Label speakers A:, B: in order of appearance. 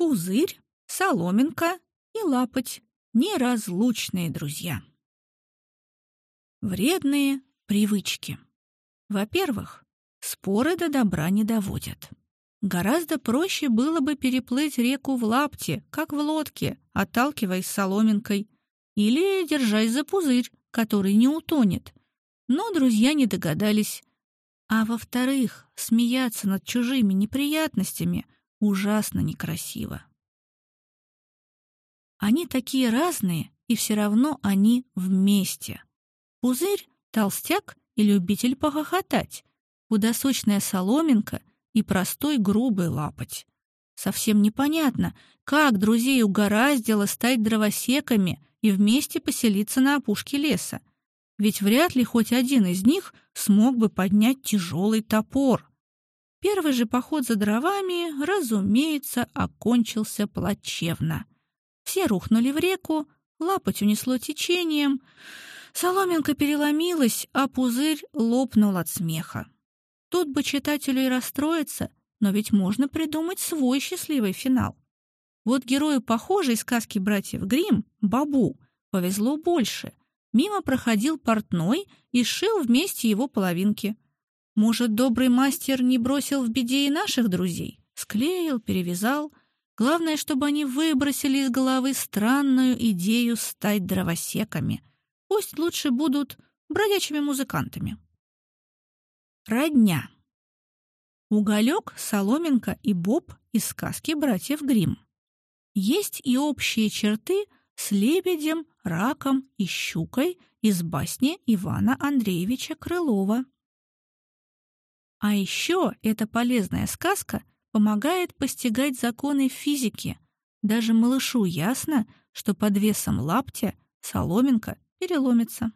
A: Пузырь, соломинка и лапоть — неразлучные друзья. Вредные привычки. Во-первых, споры до добра не доводят. Гораздо проще было бы переплыть реку в лапте, как в лодке, отталкиваясь соломинкой, или держась за пузырь, который не утонет. Но друзья не догадались. А во-вторых, смеяться над чужими неприятностями ужасно некрасиво. Они такие разные, и все равно они вместе. Пузырь — толстяк и любитель похохотать, худосочная соломинка и простой грубый лапоть. Совсем непонятно, как друзей угораздило стать дровосеками и вместе поселиться на опушке леса. Ведь вряд ли хоть один из них смог бы поднять тяжелый топор. Первый же поход за дровами, разумеется, окончился плачевно. Все рухнули в реку, лапоть унесло течением, соломинка переломилась, а пузырь лопнул от смеха. Тут бы читателю и расстроиться, но ведь можно придумать свой счастливый финал. Вот герою похожей сказки братьев Гримм, Бабу, повезло больше. Мимо проходил портной и сшил вместе его половинки. Может, добрый мастер не бросил в беде и наших друзей? Склеил, перевязал. Главное, чтобы они выбросили из головы странную идею стать дровосеками. Пусть лучше будут бродячими музыкантами. Родня. Уголек, Соломенко и Боб из сказки братьев Гримм. Есть и общие черты с лебедем, раком и щукой из басни Ивана Андреевича Крылова. А еще эта полезная сказка помогает постигать законы физики. Даже малышу ясно, что под весом лаптя соломинка переломится.